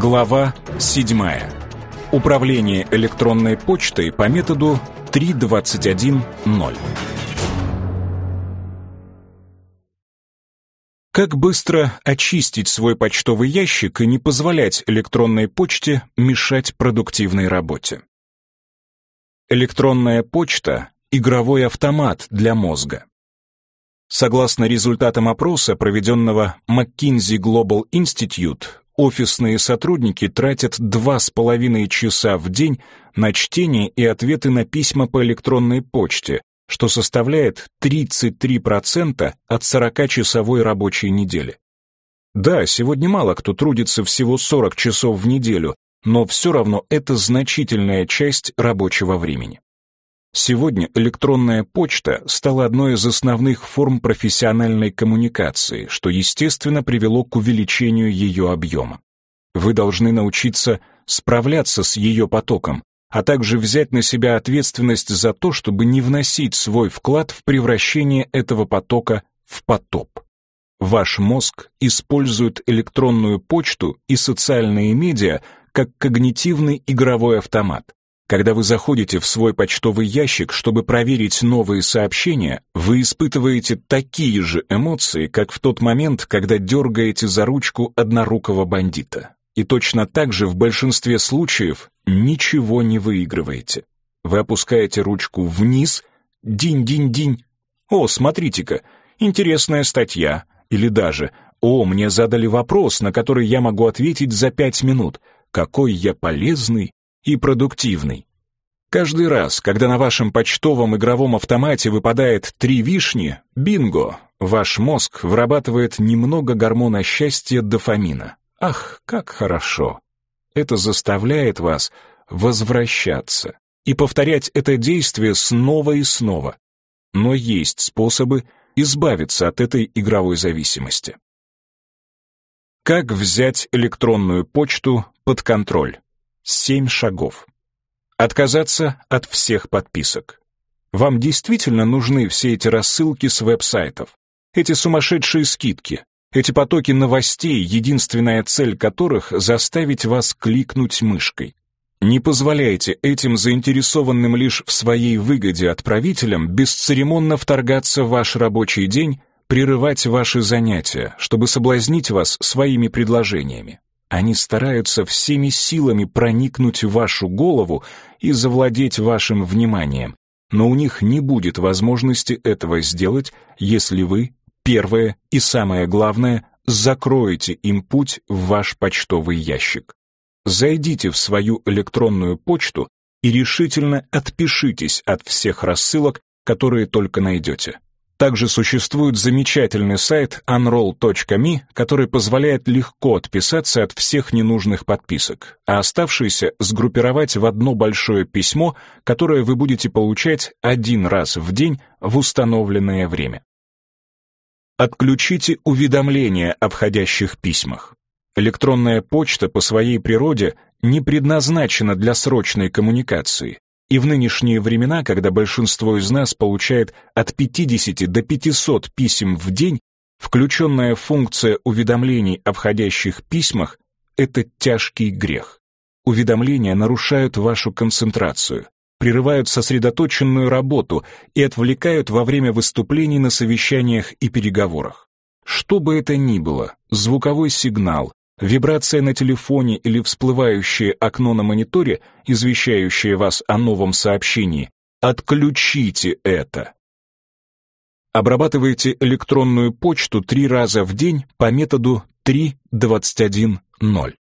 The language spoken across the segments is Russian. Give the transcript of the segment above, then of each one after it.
Глава 7. Управление электронной почтой по методу 3.21.0. Как быстро очистить свой почтовый ящик и не позволять электронной почте мешать продуктивной работе? Электронная почта — игровой автомат для мозга. Согласно результатам опроса, проведенного McKinsey Global Institute, офисные сотрудники тратят два с половиной часа в день на чтение и ответы на письма по электронной почте, что составляет 33% от 40-часовой рабочей недели. Да, сегодня мало кто трудится всего 40 часов в неделю, но все равно это значительная часть рабочего времени. Сегодня электронная почта стала одной из основных форм профессиональной коммуникации, что, естественно, привело к увеличению ее объема. Вы должны научиться справляться с ее потоком, а также взять на себя ответственность за то, чтобы не вносить свой вклад в превращение этого потока в потоп. Ваш мозг использует электронную почту и социальные медиа как когнитивный игровой автомат. Когда вы заходите в свой почтовый ящик, чтобы проверить новые сообщения, вы испытываете такие же эмоции, как в тот момент, когда дергаете за ручку однорукого бандита. И точно так же в большинстве случаев ничего не выигрываете. Вы опускаете ручку вниз, динь-динь-динь. О, смотрите-ка, интересная статья. Или даже, о, мне задали вопрос, на который я могу ответить за пять минут. Какой я полезный и продуктивный. Каждый раз, когда на вашем почтовом игровом автомате выпадает три вишни, бинго, ваш мозг вырабатывает немного гормона счастья дофамина. Ах, как хорошо! Это заставляет вас возвращаться и повторять это действие снова и снова. Но есть способы избавиться от этой игровой зависимости. Как взять электронную почту под контроль? Семь шагов. Отказаться от всех подписок. Вам действительно нужны все эти рассылки с веб-сайтов, эти сумасшедшие скидки, эти потоки новостей, единственная цель которых — заставить вас кликнуть мышкой. Не позволяйте этим заинтересованным лишь в своей выгоде отправителям бесцеремонно вторгаться в ваш рабочий день, прерывать ваши занятия, чтобы соблазнить вас своими предложениями. Они стараются всеми силами проникнуть в вашу голову и завладеть вашим вниманием, но у них не будет возможности этого сделать, если вы Первое и самое главное, закроете им путь в ваш почтовый ящик. Зайдите в свою электронную почту и решительно отпишитесь от всех рассылок, которые только найдете. Также существует замечательный сайт unroll.me, который позволяет легко отписаться от всех ненужных подписок, а оставшиеся сгруппировать в одно большое письмо, которое вы будете получать один раз в день в установленное время. Отключите уведомления о входящих письмах. Электронная почта по своей природе не предназначена для срочной коммуникации, и в нынешние времена, когда большинство из нас получает от 50 до 500 писем в день, включенная функция уведомлений о входящих письмах — это тяжкий грех. Уведомления нарушают вашу концентрацию, прерывают сосредоточенную работу и отвлекают во время выступлений на совещаниях и переговорах. Что бы это ни было, звуковой сигнал, вибрация на телефоне или всплывающее окно на мониторе, извещающее вас о новом сообщении, отключите это. Обрабатывайте электронную почту три раза в день по методу 3.21.0.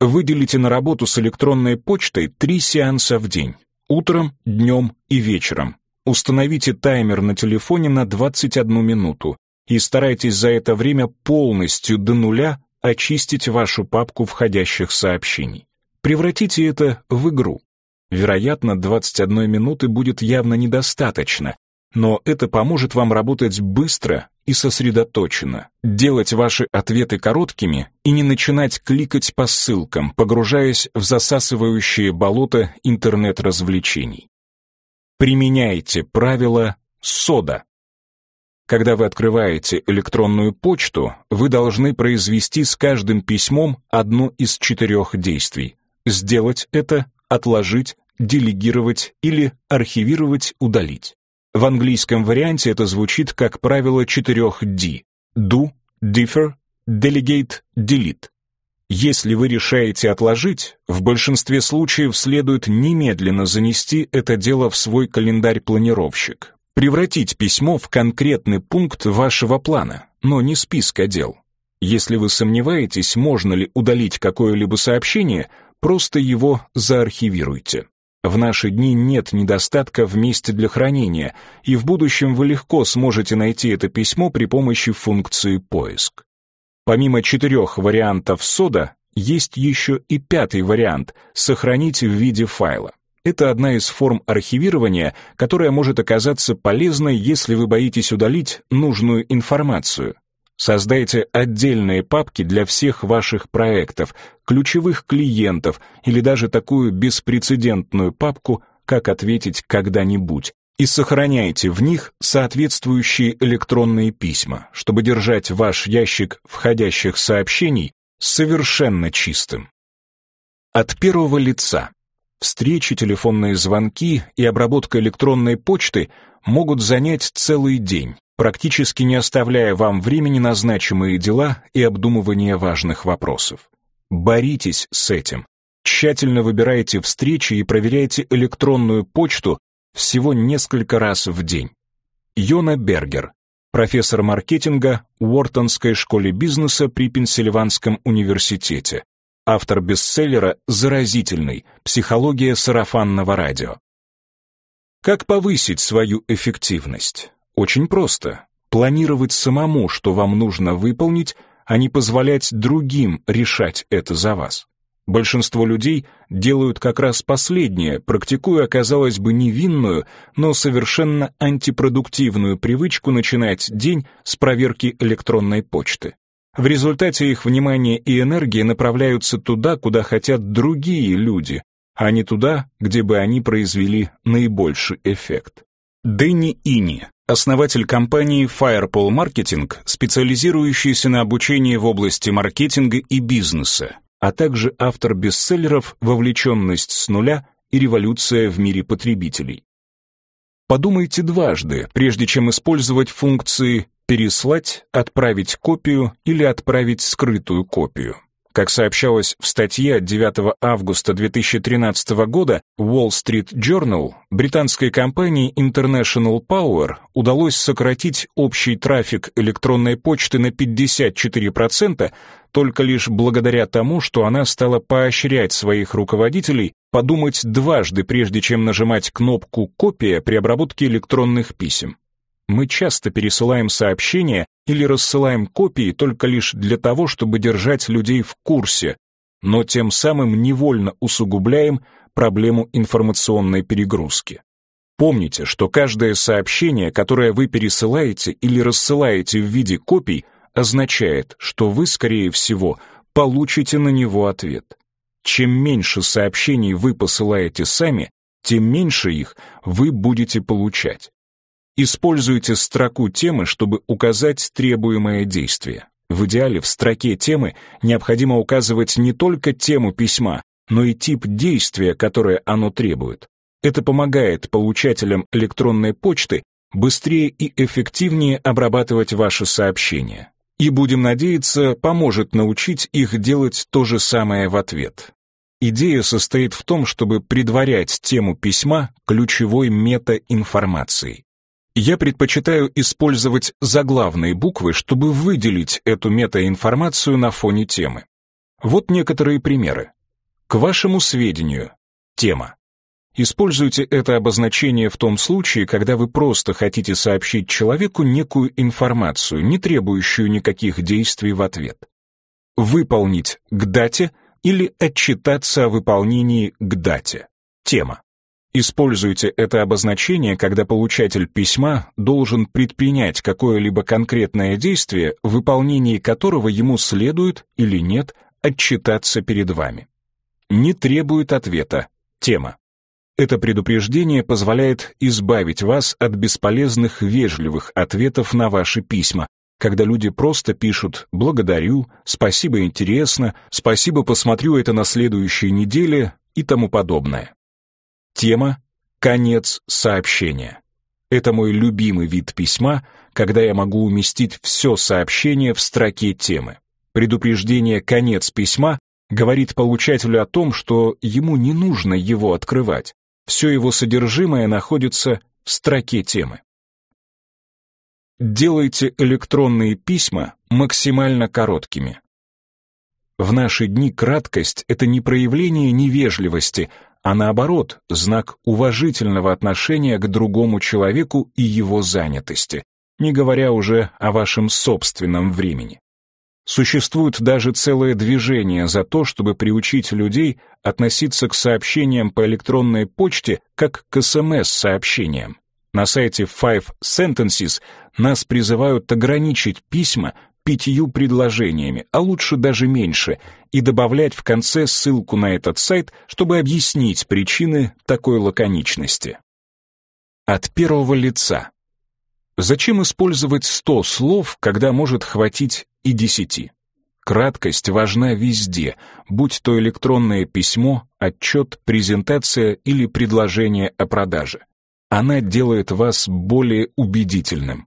Выделите на работу с электронной почтой три сеанса в день. Утром, днем и вечером. Установите таймер на телефоне на 21 минуту и старайтесь за это время полностью до нуля очистить вашу папку входящих сообщений. Превратите это в игру. Вероятно, 21 минуты будет явно недостаточно, но это поможет вам работать быстро и сосредоточенно, делать ваши ответы короткими и не начинать кликать по ссылкам, погружаясь в засасывающее болото интернет-развлечений. Применяйте правило СОДА. Когда вы открываете электронную почту, вы должны произвести с каждым письмом одно из четырех действий. Сделать это, отложить, делегировать или архивировать, удалить. В английском варианте это звучит как правило четырех D – do, differ, delegate, delete. Если вы решаете отложить, в большинстве случаев следует немедленно занести это дело в свой календарь-планировщик, превратить письмо в конкретный пункт вашего плана, но не списка дел. Если вы сомневаетесь, можно ли удалить какое-либо сообщение, просто его заархивируйте. В наши дни нет недостатка в месте для хранения, и в будущем вы легко сможете найти это письмо при помощи функции «Поиск». Помимо четырех вариантов сода, есть еще и пятый вариант — сохранить в виде файла. Это одна из форм архивирования, которая может оказаться полезной, если вы боитесь удалить нужную информацию. Создайте отдельные папки для всех ваших проектов, ключевых клиентов или даже такую беспрецедентную папку, как ответить когда-нибудь, и сохраняйте в них соответствующие электронные письма, чтобы держать ваш ящик входящих сообщений совершенно чистым. От первого лица. Встречи, телефонные звонки и обработка электронной почты могут занять целый день, практически не оставляя вам времени на значимые дела и обдумывание важных вопросов. Боритесь с этим. Тщательно выбирайте встречи и проверяйте электронную почту всего несколько раз в день. Йона Бергер, профессор маркетинга в Уортонской школе бизнеса при Пенсильванском университете, автор бестселлера «Заразительный. Психология сарафанного радио». Как повысить свою эффективность? Очень просто. Планировать самому, что вам нужно выполнить, а не позволять другим решать это за вас. Большинство людей делают как раз последнее, практикуя, казалось бы, невинную, но совершенно антипродуктивную привычку начинать день с проверки электронной почты. В результате их внимание и энергия направляются туда, куда хотят другие люди, а не туда, где бы они произвели наибольший эффект. Дэнни Ини, основатель компании Firepole Marketing, специализирующийся на обучении в области маркетинга и бизнеса, а также автор бестселлеров «Вовлеченность с нуля» и «Революция в мире потребителей». Подумайте дважды, прежде чем использовать функции переслать, отправить копию или отправить скрытую копию. Как сообщалось в статье от 9 августа 2013 года Wall Street Journal, британской компании International Power удалось сократить общий трафик электронной почты на 54% только лишь благодаря тому, что она стала поощрять своих руководителей подумать дважды, прежде чем нажимать кнопку «Копия» при обработке электронных писем. Мы часто пересылаем сообщения или рассылаем копии только лишь для того, чтобы держать людей в курсе, но тем самым невольно усугубляем проблему информационной перегрузки. Помните, что каждое сообщение, которое вы пересылаете или рассылаете в виде копий, означает, что вы, скорее всего, получите на него ответ. Чем меньше сообщений вы посылаете сами, тем меньше их вы будете получать. Используйте строку темы, чтобы указать требуемое действие. В идеале в строке темы необходимо указывать не только тему письма, но и тип действия, которое оно требует. Это помогает получателям электронной почты быстрее и эффективнее обрабатывать ваши сообщения. И, будем надеяться, поможет научить их делать то же самое в ответ. Идея состоит в том, чтобы предварять тему письма ключевой метаинформацией. Я предпочитаю использовать заглавные буквы, чтобы выделить эту метаинформацию на фоне темы. Вот некоторые примеры. К вашему сведению. Тема. Используйте это обозначение в том случае, когда вы просто хотите сообщить человеку некую информацию, не требующую никаких действий в ответ. Выполнить к дате или отчитаться о выполнении к дате. Тема. Используйте это обозначение, когда получатель письма должен предпринять какое-либо конкретное действие, в выполнении которого ему следует или нет отчитаться перед вами. Не требует ответа. Тема. Это предупреждение позволяет избавить вас от бесполезных вежливых ответов на ваши письма, когда люди просто пишут «благодарю», «спасибо, интересно», «спасибо, посмотрю это на следующей неделе» и тому подобное. Тема «Конец сообщения». Это мой любимый вид письма, когда я могу уместить все сообщение в строке темы. Предупреждение «конец письма» говорит получателю о том, что ему не нужно его открывать. Все его содержимое находится в строке темы. Делайте электронные письма максимально короткими. В наши дни краткость — это не проявление невежливости, а наоборот, знак уважительного отношения к другому человеку и его занятости, не говоря уже о вашем собственном времени. Существует даже целое движение за то, чтобы приучить людей относиться к сообщениям по электронной почте как к СМС-сообщениям. На сайте Five Sentences нас призывают ограничить письма пятью предложениями, а лучше даже меньше, и добавлять в конце ссылку на этот сайт, чтобы объяснить причины такой лаконичности. От первого лица. Зачем использовать 100 слов, когда может хватить и 10? Краткость важна везде, будь то электронное письмо, отчет, презентация или предложение о продаже. Она делает вас более убедительным.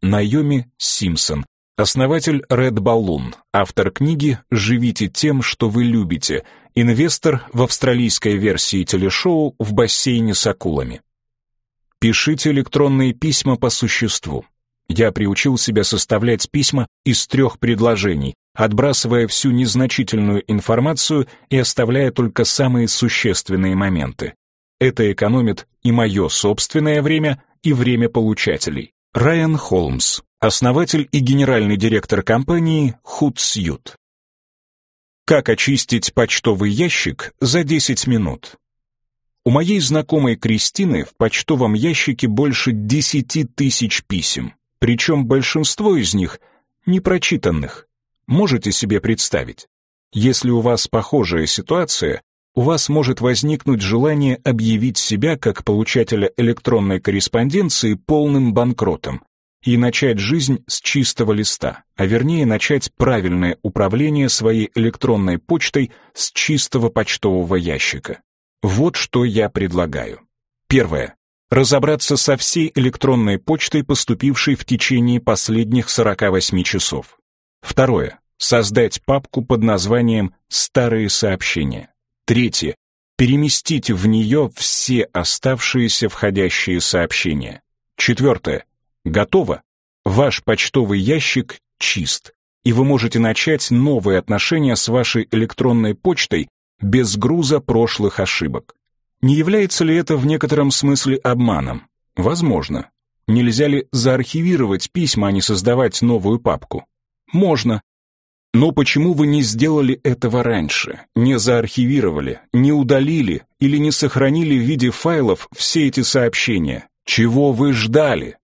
Найоми Симпсон, основатель Red Balloon, автор книги «Живите тем, что вы любите», инвестор в австралийской версии телешоу «В бассейне с акулами». Пишите электронные письма по существу. Я приучил себя составлять письма из трех предложений, отбрасывая всю незначительную информацию и оставляя только самые существенные моменты. Это экономит и мое собственное время, и время получателей. Райан Холмс, основатель и генеральный директор компании Hootsuite. Как очистить почтовый ящик за 10 минут? У моей знакомой Кристины в почтовом ящике больше 10 тысяч писем, причем большинство из них непрочитанных. Можете себе представить? Если у вас похожая ситуация, у вас может возникнуть желание объявить себя как получателя электронной корреспонденции полным банкротом и начать жизнь с чистого листа, а вернее начать правильное управление своей электронной почтой с чистого почтового ящика. Вот что я предлагаю. Первое. Разобраться со всей электронной почтой, поступившей в течение последних 48 часов. Второе. Создать папку под названием «Старые сообщения». Третье. Переместить в нее все оставшиеся входящие сообщения. Четвертое. Готово. Ваш почтовый ящик чист, и вы можете начать новые отношения с вашей электронной почтой без груза прошлых ошибок. Не является ли это в некотором смысле обманом? Возможно. Нельзя ли заархивировать письма, а не создавать новую папку? Можно. Но почему вы не сделали этого раньше, не заархивировали, не удалили или не сохранили в виде файлов все эти сообщения? Чего вы ждали?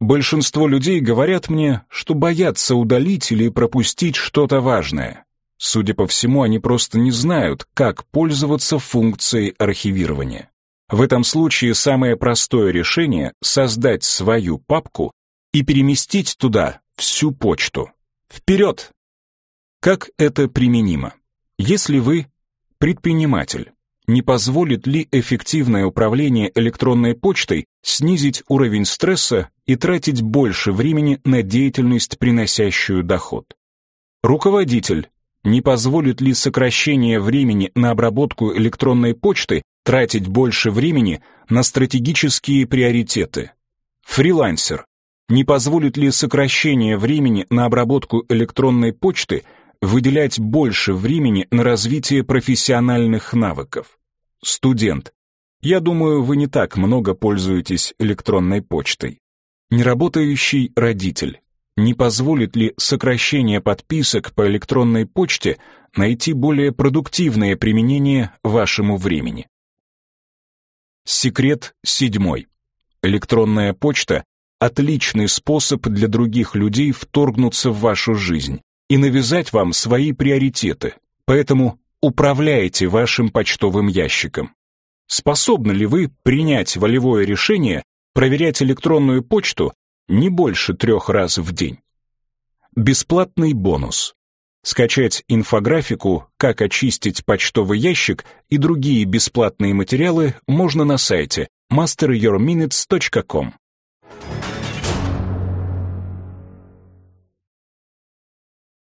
Большинство людей говорят мне, что боятся удалить или пропустить что-то важное. Судя по всему, они просто не знают, как пользоваться функцией архивирования. В этом случае самое простое решение — создать свою папку и переместить туда всю почту. Вперед! Как это применимо? Если вы предприниматель, не позволит ли эффективное управление электронной почтой снизить уровень стресса и тратить больше времени на деятельность, приносящую доход? Руководитель, не позволит ли сокращение времени на обработку электронной почты тратить больше времени на стратегические приоритеты? Фрилансер. Не позволит ли сокращение времени на обработку электронной почты выделять больше времени на развитие профессиональных навыков? Студент. Я думаю, вы не так много пользуетесь электронной почтой. Неработающий родитель не позволит ли сокращение подписок по электронной почте найти более продуктивное применение вашему времени. Секрет седьмой. Электронная почта — отличный способ для других людей вторгнуться в вашу жизнь и навязать вам свои приоритеты, поэтому управляйте вашим почтовым ящиком. Способны ли вы принять волевое решение проверять электронную почту не больше трех раз в день? Бесплатный бонус. Скачать инфографику «Как очистить почтовый ящик» и другие бесплатные материалы можно на сайте masteryourminutes.com.